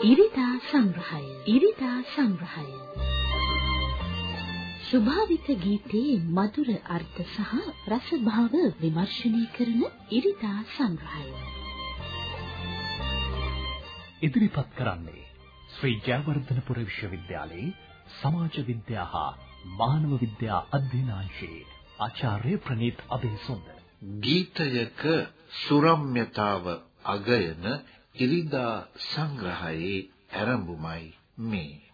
ඉරිදා සංග්‍රහය. ඉරිදා සංග්‍රහය. ස්වභාවික ගීතයේ මధుර අර්ථ සහ රසභාව විමර්ශනය කරන ඉරිදා සංග්‍රහය. ඉදිරිපත් කරන්නේ ශ්‍රී ජයවර්ධනපුර විශ්වවිද්‍යාලයේ සමාජ විද්‍යා හා මානව විද්‍යා අධ්‍යනාංශයේ ආචාර්ය ප්‍රනීත් අබේසුන්දර ගීතයක සුරම්‍යතාව අගයන ඉරිදා සංග්‍රහයේ ආරම්භමයි මේ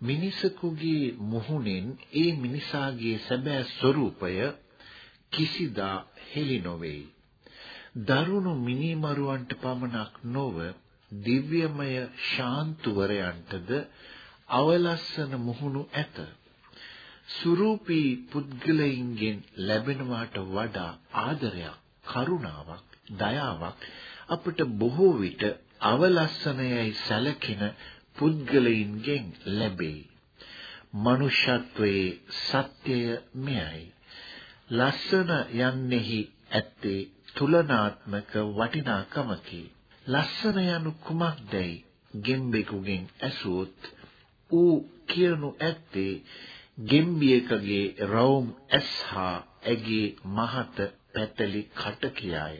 මිනිසකුගේ මුහුණෙන් ඒ මිනිසාගේ සැබෑ ස්වરૂපය කිසිදා හෙළි නොවේ. දරුණු මිනිමරුවන්ට පමණක් නොව දිව්‍යමය ශාන්තුවරයන්ටද අවලස්සන මුහුණු ඇත. සුරූපී පුද්ගලයින්ගෙන් ලැබෙනවාට වඩා ආදරයක්, කරුණාවක්, දයාවක් අපට බොහෝ විට අවලස්සනයයි සැලකෙන පුද්ගලයින්ගෙන් ලැබේ. මනුෂ්‍යත්වයේ සත්‍යය මෙයයි. ලස්සන යන්නේහි ඇත්තේ තුලනාත්මක වටිනාකමකි. ලස්සන යනු කුමක්දයි ගෙම්බෙකුගෙන් ඇසුවොත් ඌ කියනු ඇත්තේ ගෙම්බියකගේ රවුම් ඇස් හා ඇගේ මහත පැතලි කට කියාය.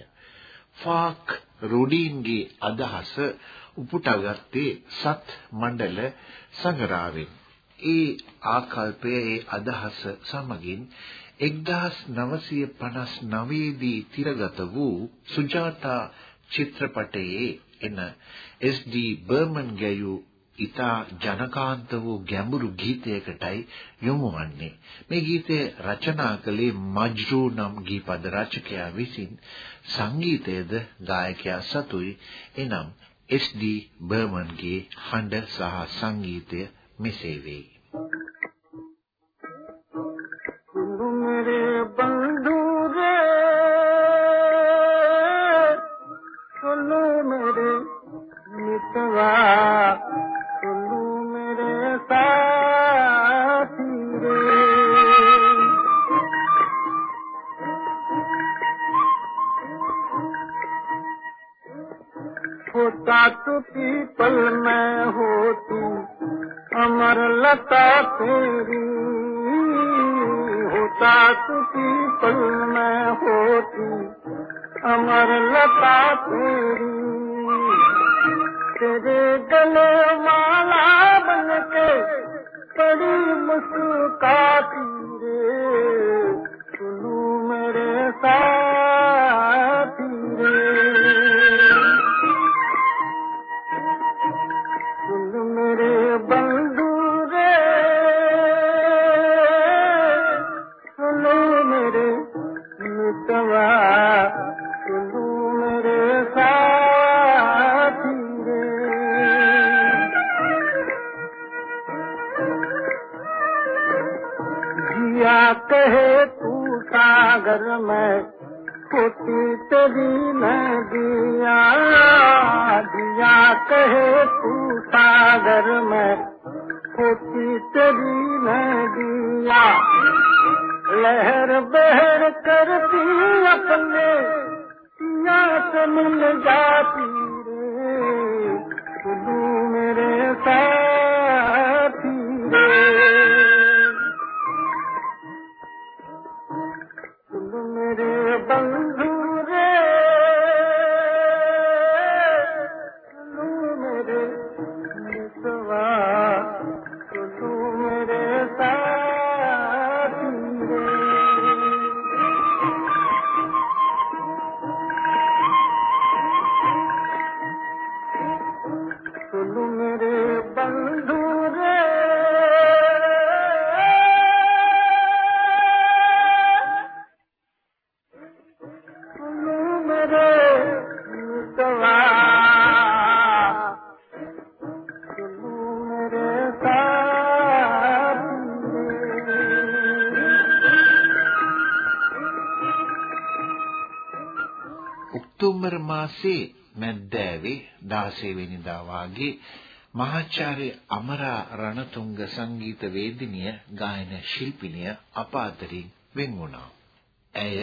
ෆාක් රුඩීන්ගේ අදහස උපුටාගත්තේ සත් මණ්ඩල සංගරාවෙන්. ඒ ආකල්පයේ ඒ අදහස සමගින් 1959 දී තිරගත වූ සුජාතා චිත්‍රපටයේ එන එස්.ඩී. බර්මන් ගැයූ ඊතා ජනකාන්ත වූ ගැඹුරු ගීතයකටයි යොමු වන්නේ. මේ ගීතය රචනා කළේ මජ්රු නම් ගීපද රචකයා විසින් සංගීතයද ගායකයා සතුයි. එනම් එස්.ඩී. බර්මන්ගේ හඬ සහ සංගීතය මෙසේ වෙයි. ඔක්තෝබර් මාසයේ මැද්දෑවේ 16 වෙනිදා වාගේ මහාචාර්ය අමරා රණතුංග සංගීත වේදිනිය ගායන ශිල්පිනිය අප අතරින් වෙන් වුණා. ඇය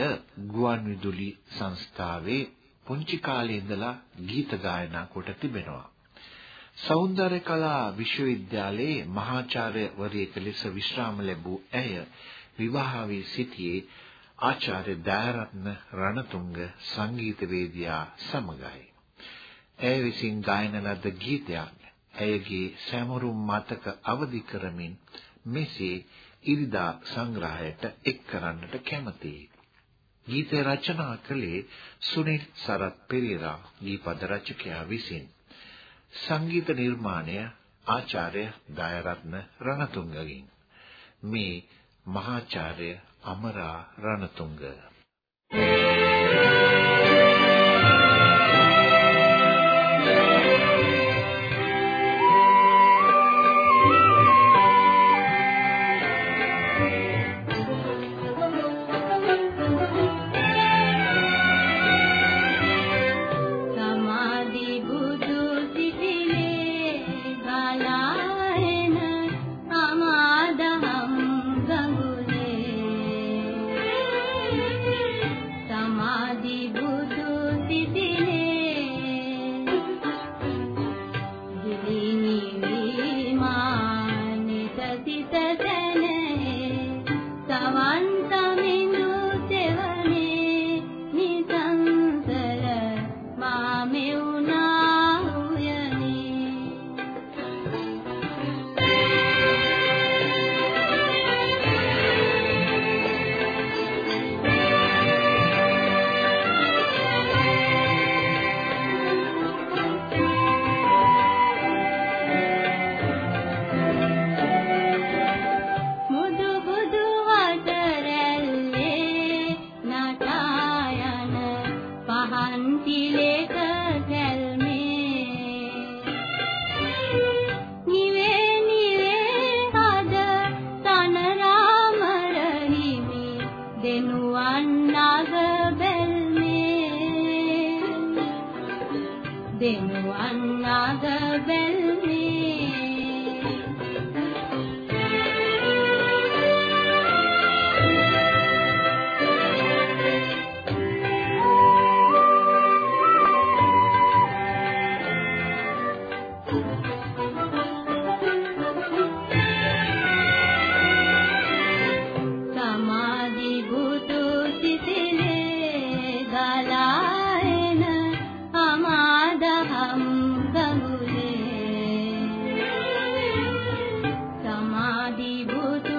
ගුවන්විදුලි සංස්ථාවේ පුංචි කාලේ ඉඳලා ගීත ගායනා කොට තිබෙනවා. සෞන්දර්ය කලා විශ්වවිද්‍යාලයේ මහාචාර්යවරියක ලෙස විශ්‍රාම ලැබූ ඇය විවාහ වී සිටියේ ආචාර්ය දයාරත්න රණතුංග සංගීතවේදියා සමගයි. ඇය විසින් ගායන ලද ගීතයක් ඇයගේ සැමරුම් මතක අවදි කරමින් මෙසේ ඉරිදා සංග්‍රහයට එක් කරන්නට කැමැතියි. ගීතය රචනා කළේ සුනිල් සරත් පෙරේරා ගීපද රචකයා විසින්. සංගීත නිර්මාණය ආචාර්ය දයරත්න රණතුංගගෙන්. මේ මහාචාර්ය Amara Ranatunga. विभूत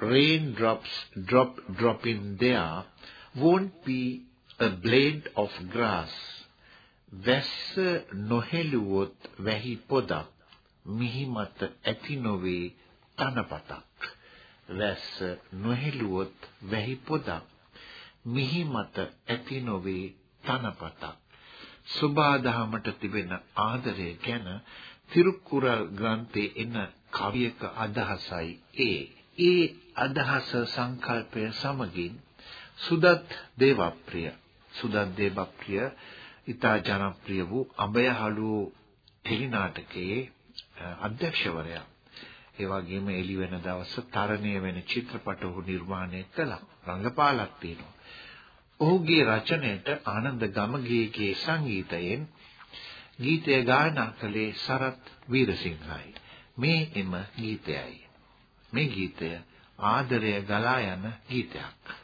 raindrops drop drop in there, won't be a blade of grass. වැස්ස නොහෙළුවොත් වැහි පොදක් මිහි මත ඇති නොවේ තනපතක් වැස්ස නොහෙළුවොත් වැහි පොදක් මිහි මත ඇති නොවේ තනපතක්. සුභාදහමට තිබෙන ආදරය ගැන තිරුකුරල් ග්‍රන්ථයේ එන කවියක අදහසයි ඒ. ඒ අදහස සංකල්පය සමගින් සුදත් දේවප්‍රිය සුදත් දේවප්‍රිය ඉතා ජනප්‍රිය වූ අබයහළු ටෙලි නාටකයේ අධ්‍යක්ෂවරයා. ඒ වගේම එළි වෙන දවස තරණය වෙන චිත්‍රපට ඔහු නිර්මාණය කළා. රංගපාලක් තියෙනවා. ඔහුගේ රචනයට ආනන්ද ගමගේගේ සංගීතයෙන් ගීතය ගායනා කළේ සරත් වීරසිංහයි. මේ එම ගීතයයි. මේ ගීතය ආදරය ගලා යන ගීතයක්.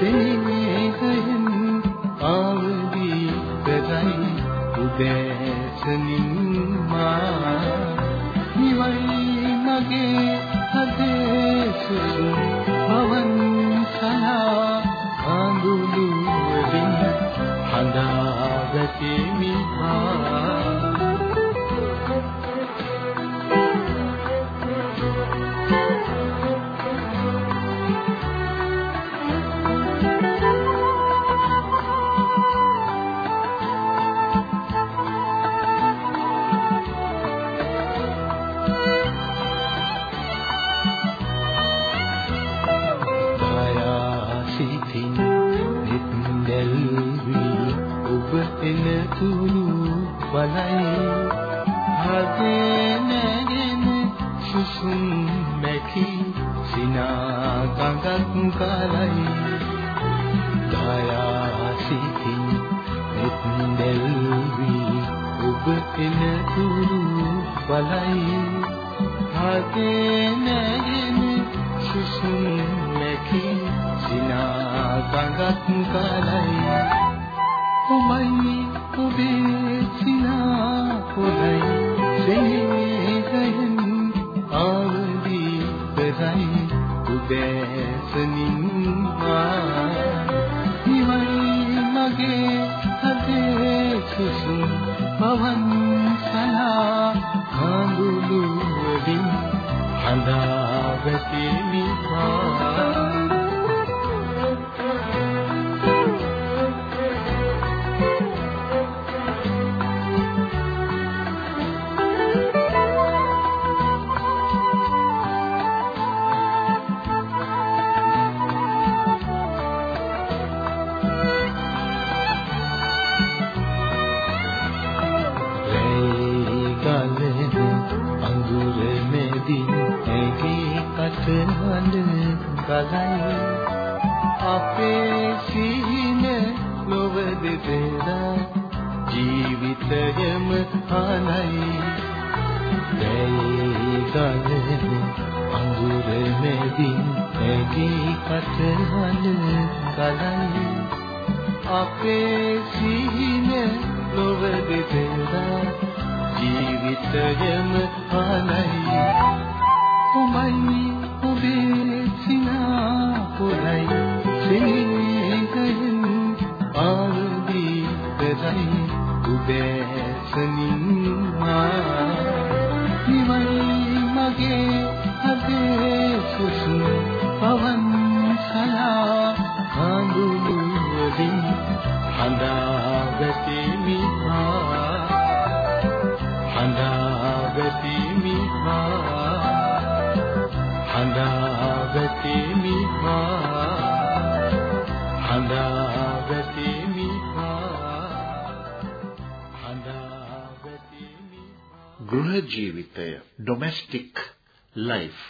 see ගලයි හදේ නැගෙන සුසුම් මැකි සිනා ගඟක් කලයි දයා සිතින් මුත් දෙල්වි ඔබ එන තුරු බලයි. හදේ නැගෙන සුසුම් මැකි සිනා ගඟක් කලයි දෙදෙනා ජීවිතයම හනයි දැයි ගලන අඳුර මැදින් ඇගී කටහඬ ගලයි. අපේ සිහින ලොව දෙදෙනා ජීවිතයම හනයි උමයි ඔබේ සිනා පුරයි බෑසනින් මා නිවන් මගේ හදේ සුසුම් පවන් සලා කඳුළු වලින් හඳා වැටිමි මා හඳා වැටිමි මා හඳා වැටිමි මා හඳා ගෘහ ජීවිතය domestic life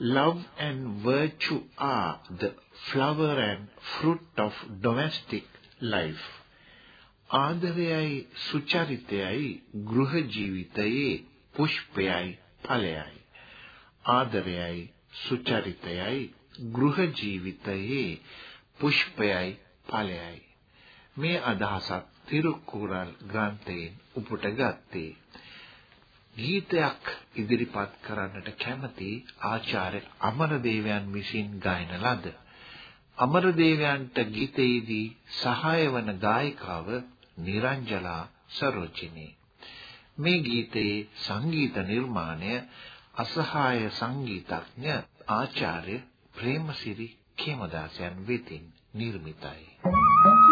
love and virtue are the flower and fruit of domestic life ආදරයයි සුචරිතයයි ගෘහ ජීවිතයේ පුෂ්පයයි ඵලයයි ආදරයයි සුචරිතයයි ගෘහ ජීවිතයේ පුෂ්පයයි ඵලයයි මේ අදහසත් තිරුකුරල් ග්‍රන්ථයෙන් උපුට ගත්තේ ගීතයක් ඉදිරිපත් කරන්නට කැමති ආචාර්ය අමරදේවයන් විසින් ගායන ලද අමරදේවයන්ට ගීතයේදී සහාය වන ගායිකාව නිරංජලා සරෝජිනී මේ ගීතයේ සංගීත නිර්මාණය අසහාය සංගීතඥ ආචාර්ය ප්‍රේමසිරි කේමදාසයන් වෙතින් නිර්මිතයි. මගේ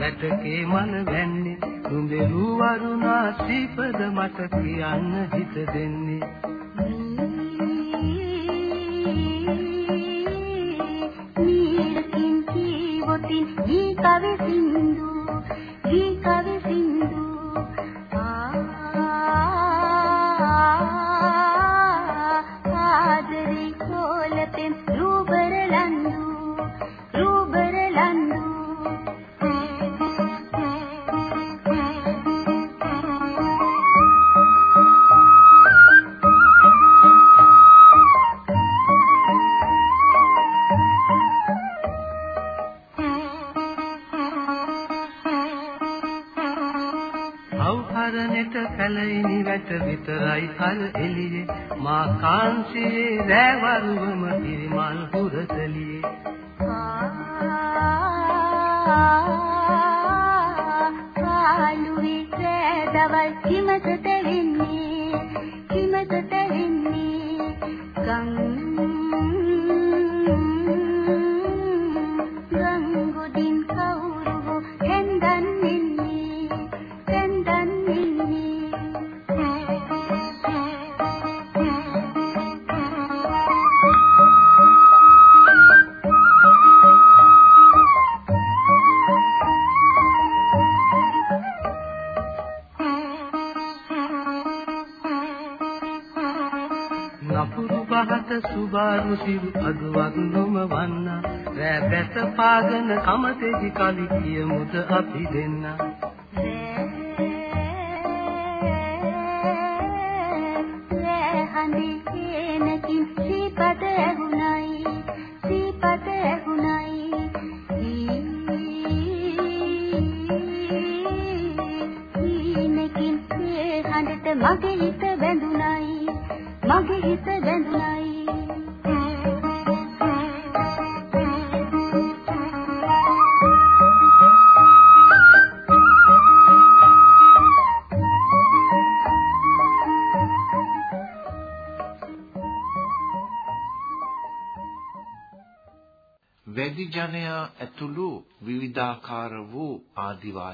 වැටකේ මන වැන්නේ. තුඹේ රුවරුණා සීපද මට කියන්න හිත දෙන්නේ. නීරකින් කීවොතින් දී කවි සින්දු දී කවි මා කාන්සියේ රැවරුවම පිරිමල් පුරතලියේ කාලුවේ දවල් කිමතට වෙන්නේ කිමතට වෙන්නේ ගං පාගන කමතෙදි කලි කියමුද අපි දෙන්න?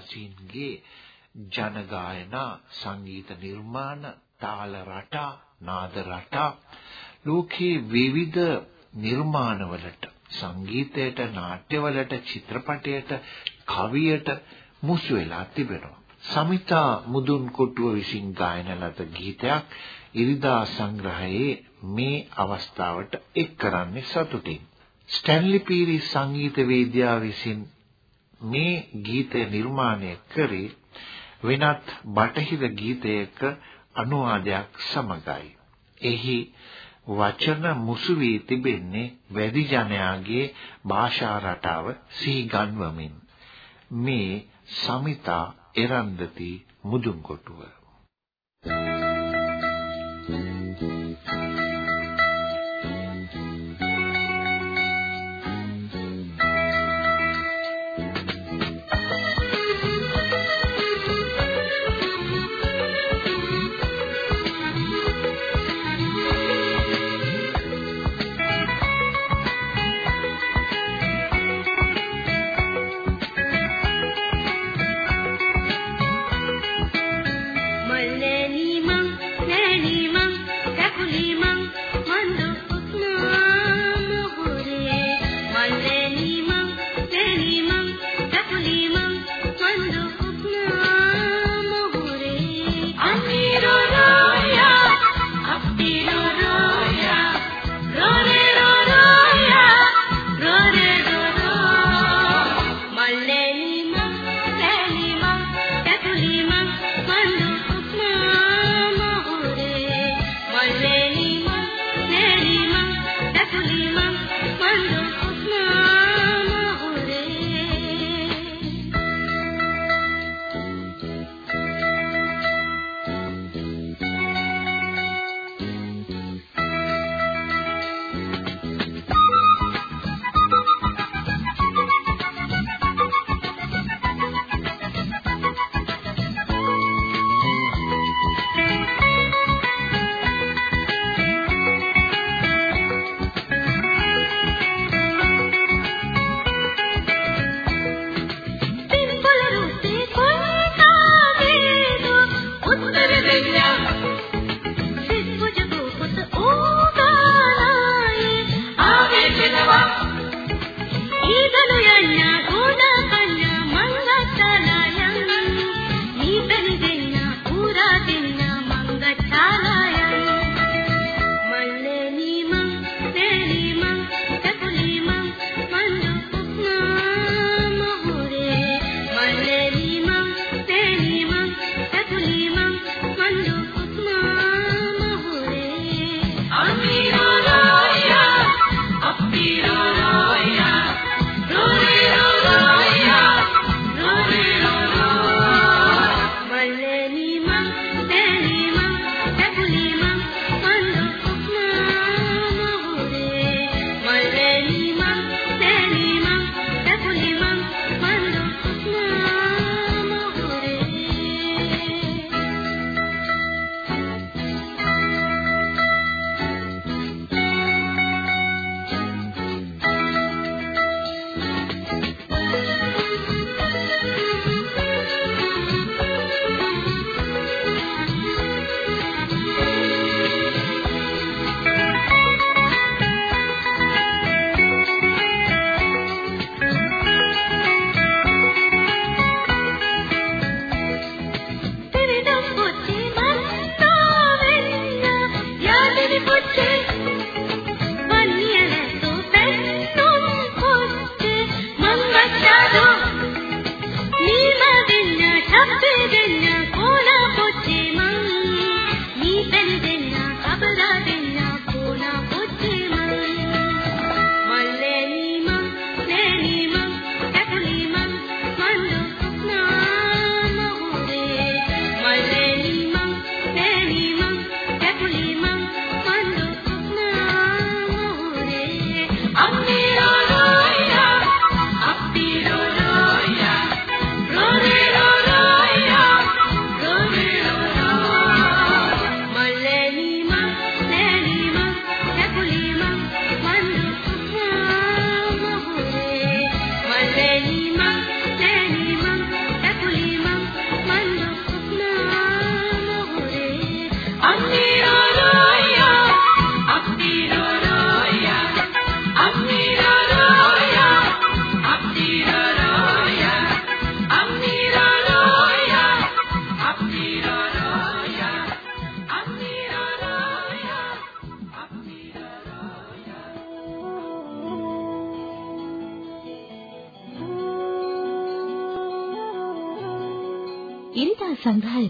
ආදිවාසීන්ගේ ජන ගායනා සංගීත නිර්මාණ තාල රටා නාද රටා ලෝකේ විවිධ නිර්මාණවලට සංගීතයට නාට්‍යවලට චිත්‍රපටයට කවියට මුසු වෙලා තිබෙනවා. සමිතා මුදුන් කොටුව විසින් ගායන ලද ගීතයක් ඉරිදා සංග්‍රහයේ මේ අවස්ථාවට එක් කරන්නේ සතුටින්. ස්ටැන්ලි පීරිස් සංගීත වේදිකාව විසින් මේ ගීතය නිර්මාණය කරේ වෙනත් බටහිර ගීතයක අනුවාදයක් සමගයි. එහි වචන මුසු වී තිබෙන්නේ වැඩි ජනයාගේ භාෂා රටාව සිහිගන්වමින්. මේ සමිතා එරන්දති මුදුන්කොටුව ඉරිදා